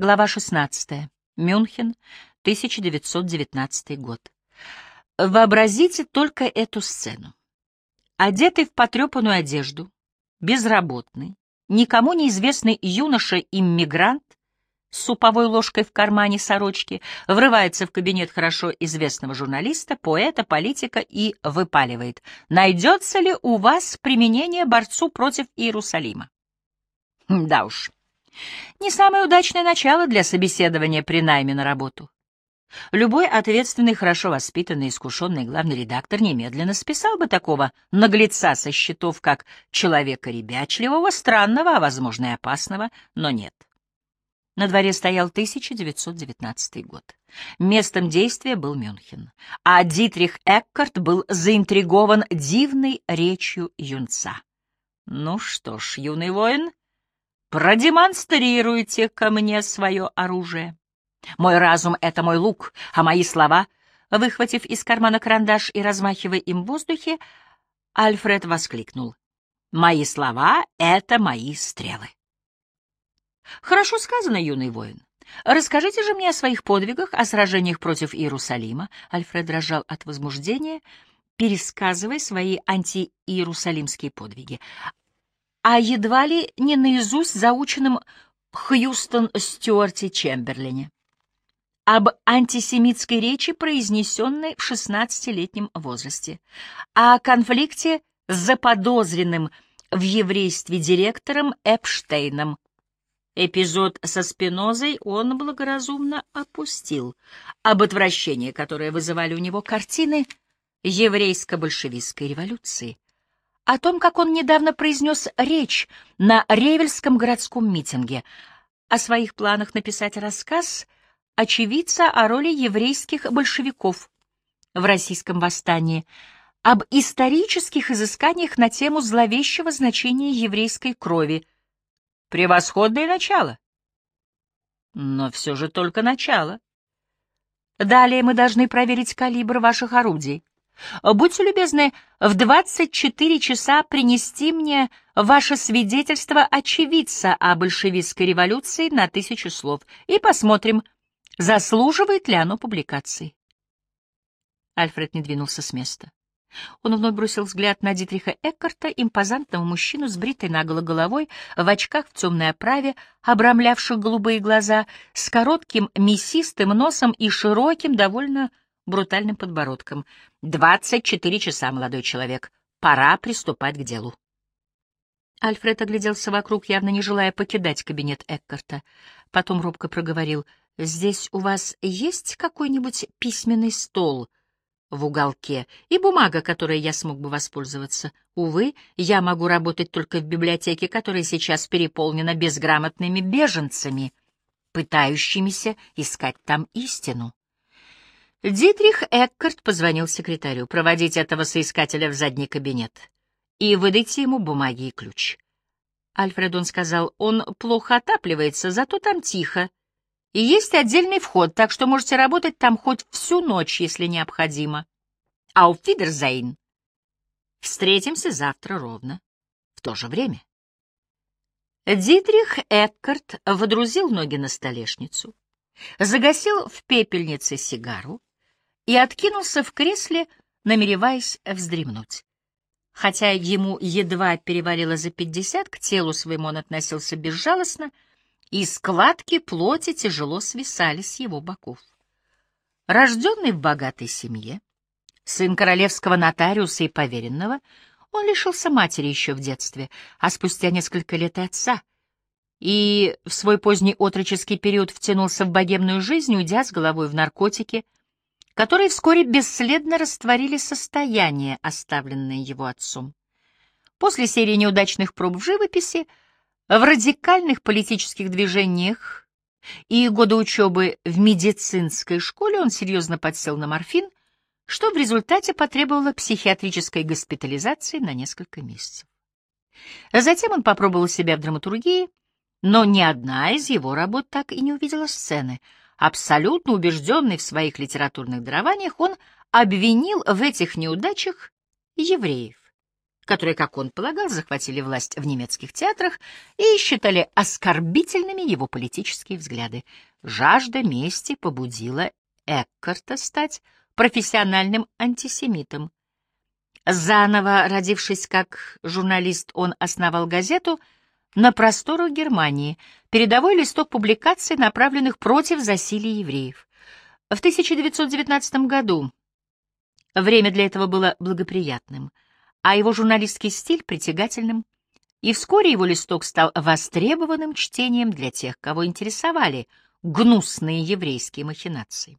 Глава 16. Мюнхен, 1919 год. Вообразите только эту сцену. Одетый в потрепанную одежду, безработный, никому неизвестный юноша-иммигрант с суповой ложкой в кармане сорочки врывается в кабинет хорошо известного журналиста, поэта, политика и выпаливает. Найдется ли у вас применение борцу против Иерусалима? Да уж, не самое удачное начало для собеседования при найме на работу. Любой ответственный, хорошо воспитанный, искушенный главный редактор немедленно списал бы такого наглеца со счетов как человека ребячливого, странного, а, возможно, и опасного, но нет. На дворе стоял 1919 год. Местом действия был Мюнхен, а Дитрих Эккарт был заинтригован дивной речью юнца. «Ну что ж, юный воин, продемонстрируйте ко мне свое оружие». Мой разум — это мой лук, а мои слова, выхватив из кармана карандаш и размахивая им в воздухе, Альфред воскликнул. Мои слова — это мои стрелы. Хорошо сказано, юный воин. Расскажите же мне о своих подвигах, о сражениях против Иерусалима. Альфред дрожал от возбуждения, пересказывая свои антииерусалимские подвиги. А едва ли не наизусть заученным Хьюстон Стюарте Чемберлине об антисемитской речи, произнесенной в 16-летнем возрасте, о конфликте с заподозренным в еврействе директором Эпштейном. Эпизод со Спинозой он благоразумно опустил, об отвращении, которое вызывали у него картины еврейско-большевистской революции, о том, как он недавно произнес речь на Ревельском городском митинге, о своих планах написать рассказ — очевидца о роли еврейских большевиков в российском восстании, об исторических изысканиях на тему зловещего значения еврейской крови. Превосходное начало. Но все же только начало. Далее мы должны проверить калибр ваших орудий. Будьте любезны, в 24 часа принести мне ваше свидетельство очевидца о большевистской революции на тысячу слов, и посмотрим, Заслуживает ли оно публикации? Альфред не двинулся с места. Он вновь бросил взгляд на Дитриха Эккарта, импозантного мужчину с бритой наголо головой, в очках в темной оправе, обрамлявших голубые глаза, с коротким мясистым носом и широким, довольно брутальным подбородком. «Двадцать четыре часа, молодой человек. Пора приступать к делу». Альфред огляделся вокруг, явно не желая покидать кабинет Эккарта. Потом робко проговорил — Здесь у вас есть какой-нибудь письменный стол в уголке и бумага, которой я смог бы воспользоваться? Увы, я могу работать только в библиотеке, которая сейчас переполнена безграмотными беженцами, пытающимися искать там истину. Дитрих Эккарт позвонил секретарю проводить этого соискателя в задний кабинет и выдайте ему бумаги и ключ. Альфредон сказал, он плохо отапливается, зато там тихо, и есть отдельный вход, так что можете работать там хоть всю ночь, если необходимо. Auf Wiedersehen. Встретимся завтра ровно, в то же время. Дитрих Эккарт водрузил ноги на столешницу, загасил в пепельнице сигару и откинулся в кресле, намереваясь вздремнуть. Хотя ему едва перевалило за пятьдесят, к телу своему он относился безжалостно — и складки плоти тяжело свисали с его боков. Рожденный в богатой семье, сын королевского нотариуса и поверенного, он лишился матери еще в детстве, а спустя несколько лет и отца, и в свой поздний отроческий период втянулся в богемную жизнь, уйдя с головой в наркотики, которые вскоре бесследно растворили состояние, оставленное его отцом. После серии неудачных проб в живописи в радикальных политических движениях и года учебы в медицинской школе он серьезно подсел на морфин, что в результате потребовало психиатрической госпитализации на несколько месяцев. Затем он попробовал себя в драматургии, но ни одна из его работ так и не увидела сцены. Абсолютно убежденный в своих литературных дарованиях, он обвинил в этих неудачах евреев которые, как он полагал, захватили власть в немецких театрах и считали оскорбительными его политические взгляды. Жажда мести побудила Эккарта стать профессиональным антисемитом. Заново родившись как журналист, он основал газету на просторах Германии, передовой листок публикаций, направленных против засилия евреев. В 1919 году время для этого было благоприятным — а его журналистский стиль притягательным, и вскоре его листок стал востребованным чтением для тех, кого интересовали гнусные еврейские махинации.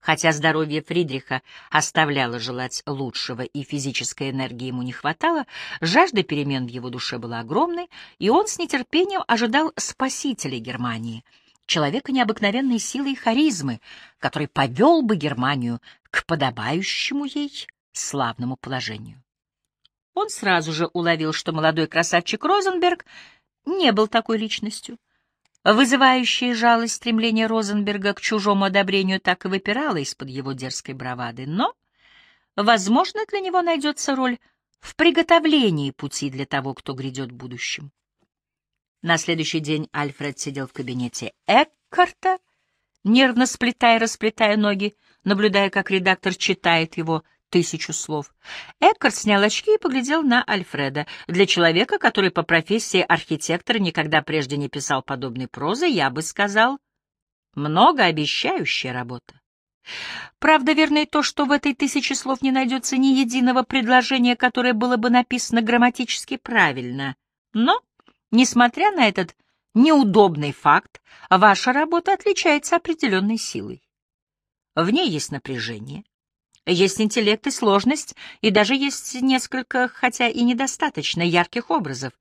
Хотя здоровье Фридриха оставляло желать лучшего и физической энергии ему не хватало, жажда перемен в его душе была огромной, и он с нетерпением ожидал спасителя Германии, человека необыкновенной силы и харизмы, который повел бы Германию к подобающему ей славному положению. Он сразу же уловил, что молодой красавчик Розенберг не был такой личностью. Вызывающее жалость стремление Розенберга к чужому одобрению так и выпирало из-под его дерзкой бравады, но, возможно, для него найдется роль в приготовлении пути для того, кто грядет в будущем. На следующий день Альфред сидел в кабинете Эккарта, нервно сплетая и расплетая ноги, наблюдая, как редактор читает его тысячу слов. Эккарт снял очки и поглядел на Альфреда. Для человека, который по профессии архитектора никогда прежде не писал подобной прозы, я бы сказал, многообещающая работа. Правда, верно и то, что в этой тысяче слов не найдется ни единого предложения, которое было бы написано грамматически правильно. Но, несмотря на этот неудобный факт, ваша работа отличается определенной силой. В ней есть напряжение, есть интеллект и сложность, и даже есть несколько, хотя и недостаточно, ярких образов.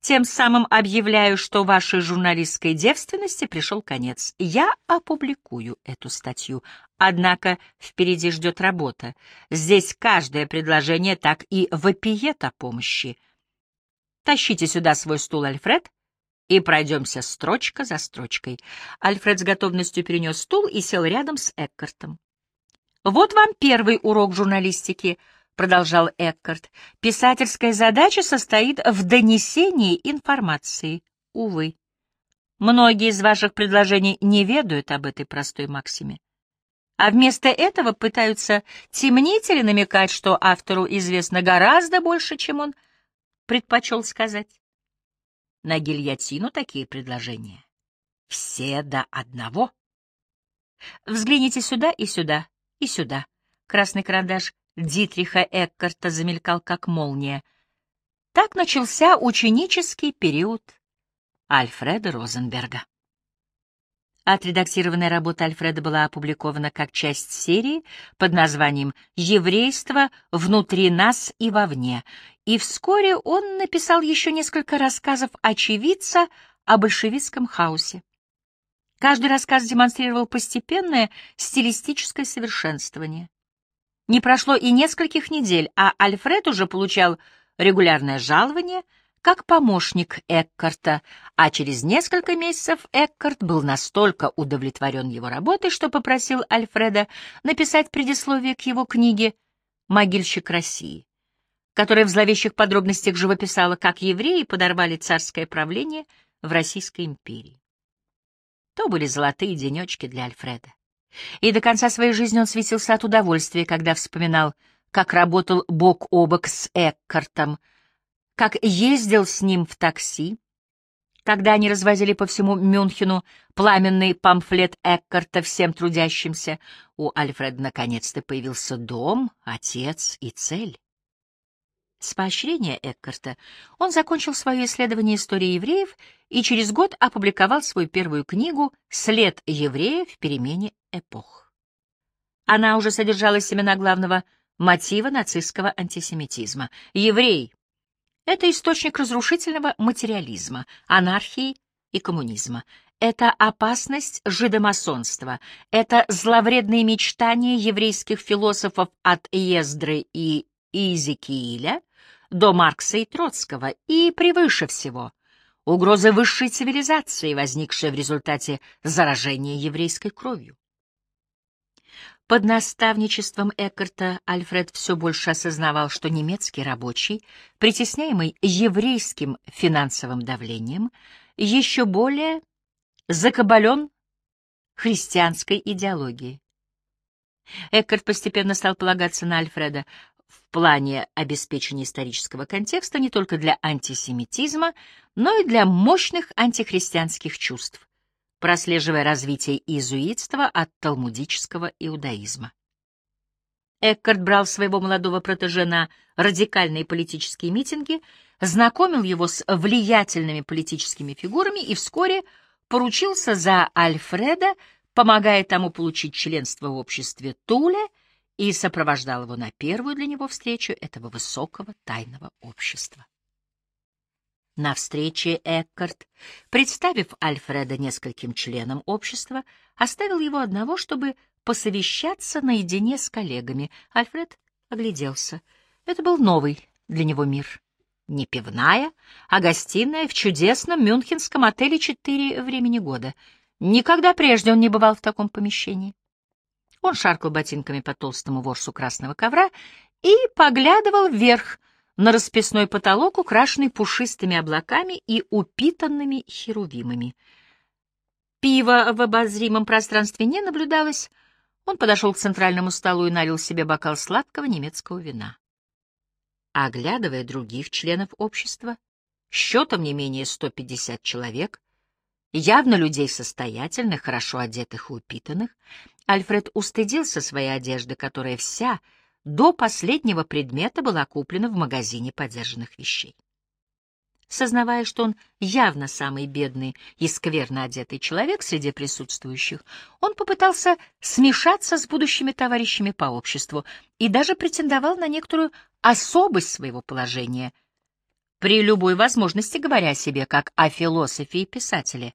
Тем самым объявляю, что вашей журналистской девственности пришел конец. Я опубликую эту статью. Однако впереди ждет работа. Здесь каждое предложение так и вопиет о помощи. Тащите сюда свой стул, Альфред, и пройдемся строчка за строчкой. Альфред с готовностью перенес стул и сел рядом с Эккартом. «Вот вам первый урок журналистики», — продолжал Эккарт. «Писательская задача состоит в донесении информации. Увы, многие из ваших предложений не ведают об этой простой максиме. А вместо этого пытаются темнить или намекать, что автору известно гораздо больше, чем он предпочел сказать. На гильотину такие предложения. Все до одного. Взгляните сюда и сюда и сюда. Красный карандаш Дитриха Эккарта замелькал, как молния. Так начался ученический период Альфреда Розенберга. Отредактированная работа Альфреда была опубликована как часть серии под названием «Еврейство внутри нас и вовне», и вскоре он написал еще несколько рассказов очевидца о большевистском хаосе. Каждый рассказ демонстрировал постепенное стилистическое совершенствование. Не прошло и нескольких недель, а Альфред уже получал регулярное жалование как помощник Эккарта, а через несколько месяцев Эккарт был настолько удовлетворен его работой, что попросил Альфреда написать предисловие к его книге «Могильщик России», которая в зловещих подробностях живописала, как евреи подорвали царское правление в Российской империи. То были золотые денечки для Альфреда. И до конца своей жизни он светился от удовольствия, когда вспоминал, как работал бок о бок с Эккартом, как ездил с ним в такси, когда они развозили по всему Мюнхену пламенный памфлет Эккарта всем трудящимся, у Альфреда наконец-то появился дом, отец и цель. С поощрения Эккарта он закончил свое исследование истории евреев и через год опубликовал свою первую книгу «След еврея в перемене эпох». Она уже содержала семена главного мотива нацистского антисемитизма. Еврей — это источник разрушительного материализма, анархии и коммунизма. Это опасность жидомасонства, это зловредные мечтания еврейских философов от Ездры и Изекииля до Маркса и Троцкого, и превыше всего угроза высшей цивилизации, возникшая в результате заражения еврейской кровью. Под наставничеством Эккарта Альфред все больше осознавал, что немецкий рабочий, притесняемый еврейским финансовым давлением, еще более закабален христианской идеологией. Эккарт постепенно стал полагаться на Альфреда в плане обеспечения исторического контекста не только для антисемитизма, но и для мощных антихристианских чувств, прослеживая развитие иезуитства от талмудического иудаизма. Эккарт брал своего молодого протеже на радикальные политические митинги, знакомил его с влиятельными политическими фигурами и вскоре поручился за Альфреда, помогая тому получить членство в обществе Туле и сопровождал его на первую для него встречу этого высокого тайного общества. На встрече Эккарт, представив Альфреда нескольким членам общества, оставил его одного, чтобы посовещаться наедине с коллегами. Альфред огляделся. Это был новый для него мир. Не пивная, а гостиная в чудесном мюнхенском отеле «Четыре времени года». Никогда прежде он не бывал в таком помещении. Он шаркал ботинками по толстому ворсу красного ковра и поглядывал вверх на расписной потолок, украшенный пушистыми облаками и упитанными херувимами. Пива в обозримом пространстве не наблюдалось. Он подошел к центральному столу и налил себе бокал сладкого немецкого вина. Оглядывая других членов общества, счетом не менее 150 человек, явно людей состоятельных, хорошо одетых и упитанных, Альфред устыдился своей одежды, которая вся — до последнего предмета была куплена в магазине подержанных вещей. Сознавая, что он явно самый бедный и скверно одетый человек среди присутствующих, он попытался смешаться с будущими товарищами по обществу и даже претендовал на некоторую особость своего положения, при любой возможности говоря о себе как о философе и писателе.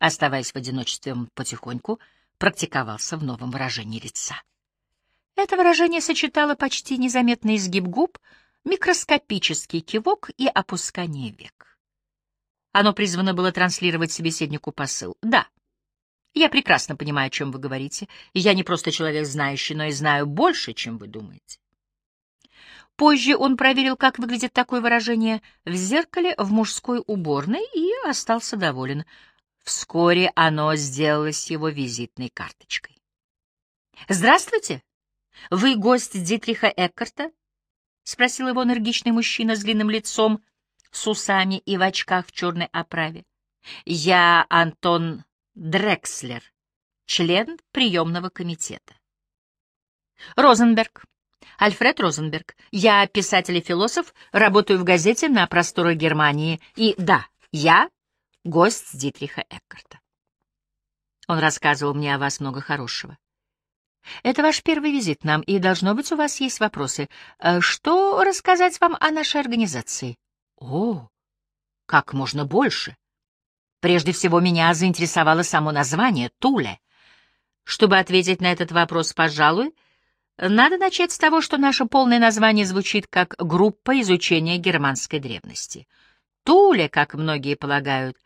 Оставаясь в одиночестве, он потихоньку практиковался в новом выражении лица. Это выражение сочетало почти незаметный изгиб губ, микроскопический кивок и опускание век. Оно призвано было транслировать собеседнику посыл. «Да, я прекрасно понимаю, о чем вы говорите, и я не просто человек знающий, но и знаю больше, чем вы думаете». Позже он проверил, как выглядит такое выражение в зеркале в мужской уборной и остался доволен. Вскоре оно сделалось его визитной карточкой. «Здравствуйте!» «Вы гость Дитриха Эккарта?» — спросил его энергичный мужчина с длинным лицом, с усами и в очках в черной оправе. «Я Антон Дрекслер, член приемного комитета». «Розенберг. Альфред Розенберг. Я писатель и философ, работаю в газете на просторах Германии. И да, я гость Дитриха Эккарта. Он рассказывал мне о вас много хорошего. Это ваш первый визит нам, и, должно быть, у вас есть вопросы. Э, что рассказать вам о нашей организации? О, как можно больше. Прежде всего, меня заинтересовало само название — Туле. Чтобы ответить на этот вопрос, пожалуй, надо начать с того, что наше полное название звучит как «Группа изучения германской древности». Туле, как многие полагают,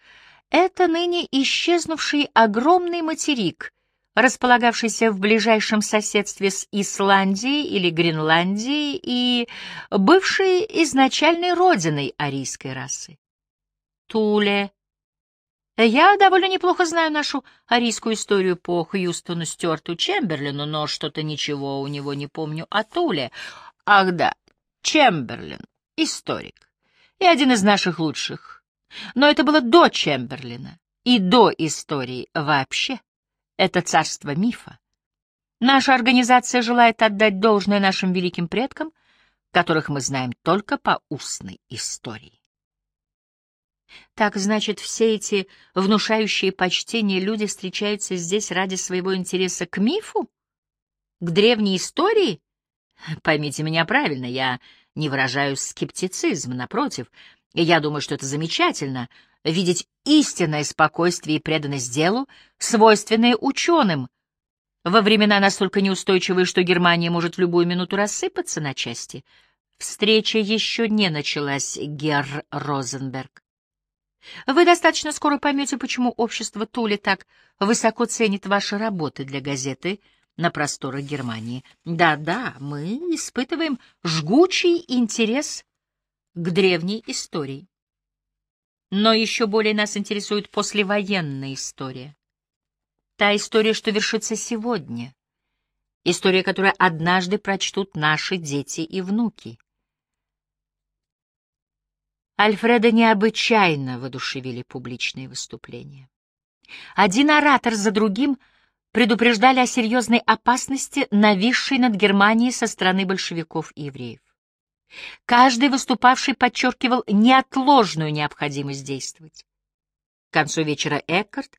это ныне исчезнувший огромный материк — располагавшийся в ближайшем соседстве с Исландией или Гренландией и бывшей изначальной родиной арийской расы. Туле. Я довольно неплохо знаю нашу арийскую историю по Хьюстону Стюарту Чемберлину, но что-то ничего у него не помню о Туле. Ах да, Чемберлин, историк, и один из наших лучших. Но это было до Чемберлина и до истории вообще. Это царство мифа. Наша организация желает отдать должное нашим великим предкам, которых мы знаем только по устной истории. Так, значит, все эти внушающие почтение люди встречаются здесь ради своего интереса к мифу? К древней истории? Поймите меня правильно, я не выражаю скептицизм, напротив, я думаю, что это замечательно — видеть истинное спокойствие и преданность делу, свойственные ученым, во времена настолько неустойчивые, что Германия может в любую минуту рассыпаться на части. Встреча еще не началась, Герр Розенберг. Вы достаточно скоро поймете, почему общество Тули так высоко ценит ваши работы для газеты на просторах Германии. Да-да, мы испытываем жгучий интерес к древней истории. Но еще более нас интересует послевоенная история. Та история, что вершится сегодня. История, которую однажды прочтут наши дети и внуки. Альфреда необычайно воодушевили публичные выступления. Один оратор за другим предупреждали о серьезной опасности, нависшей над Германией со стороны большевиков и евреев. Каждый выступавший подчеркивал неотложную необходимость действовать. К концу вечера Эккарт,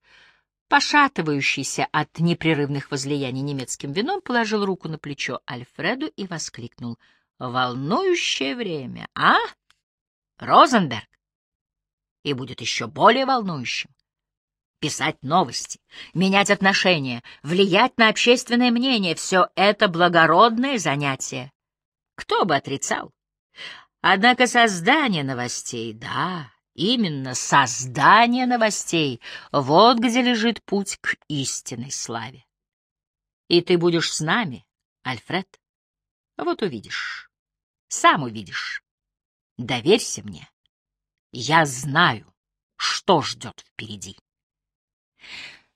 пошатывающийся от непрерывных возлияний немецким вином, положил руку на плечо Альфреду и воскликнул. «Волнующее время, а?» Розенберг. И будет еще более волнующим. Писать новости, менять отношения, влиять на общественное мнение — все это благородное занятие. Кто бы отрицал? Однако создание новостей, да, именно создание новостей, вот где лежит путь к истинной славе. И ты будешь с нами, Альфред. Вот увидишь, сам увидишь. Доверься мне. Я знаю, что ждет впереди.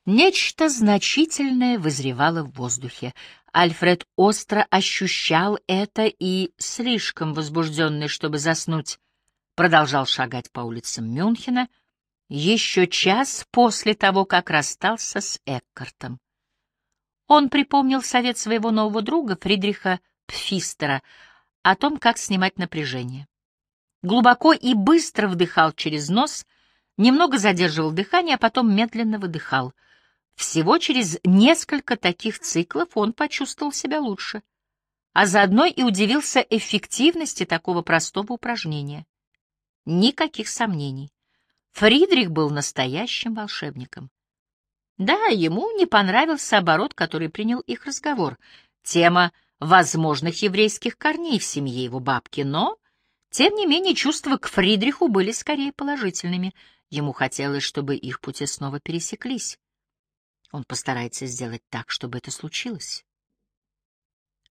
Нечто значительное вызревало в воздухе. Альфред остро ощущал это и, слишком возбужденный, чтобы заснуть, продолжал шагать по улицам Мюнхена еще час после того, как расстался с Эккартом. Он припомнил совет своего нового друга Фридриха Пфистера о том, как снимать напряжение глубоко и быстро вдыхал через нос, немного задерживал дыхание, а потом медленно выдыхал. Всего через несколько таких циклов он почувствовал себя лучше, а заодно и удивился эффективности такого простого упражнения. Никаких сомнений. Фридрих был настоящим волшебником. Да, ему не понравился оборот, который принял их разговор. Тема возможных еврейских корней в семье его бабки, но тем не менее, чувства к Фридриху были скорее положительными. Ему хотелось, чтобы их пути снова пересеклись. Он постарается сделать так, чтобы это случилось.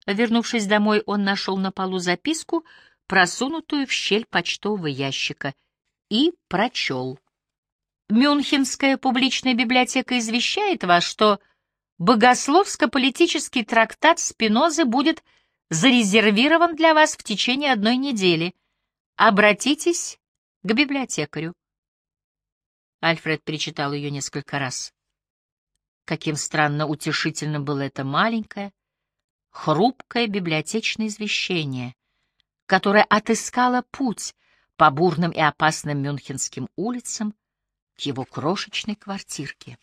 Вернувшись домой, он нашел на полу записку, просунутую в щель почтового ящика, и прочел. Мюнхенская публичная библиотека извещает вас, что богословско-политический трактат Спинозы будет зарезервирован для вас в течение одной недели — Обратитесь к библиотекарю. Альфред перечитал ее несколько раз. Каким странно утешительным было это маленькое, хрупкое библиотечное извещение, которое отыскало путь по бурным и опасным мюнхенским улицам к его крошечной квартирке.